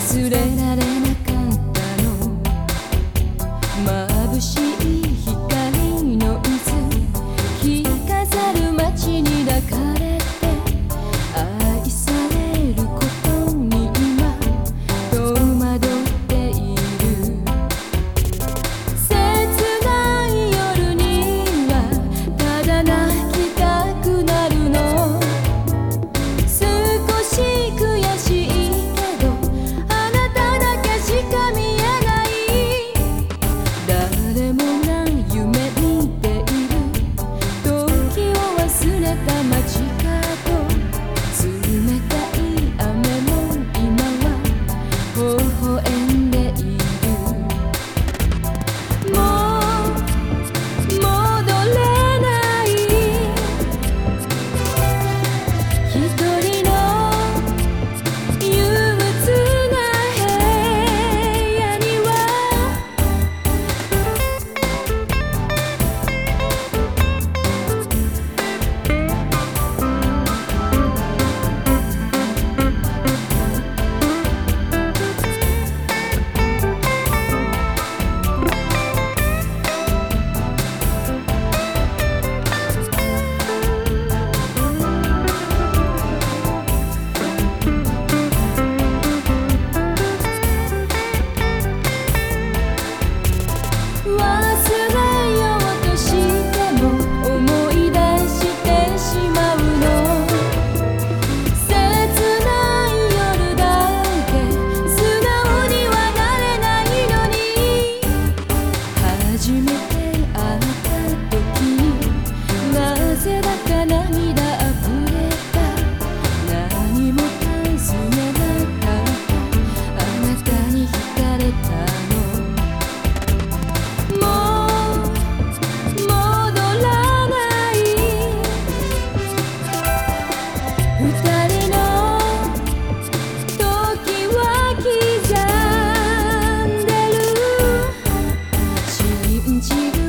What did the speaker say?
忘れられ记。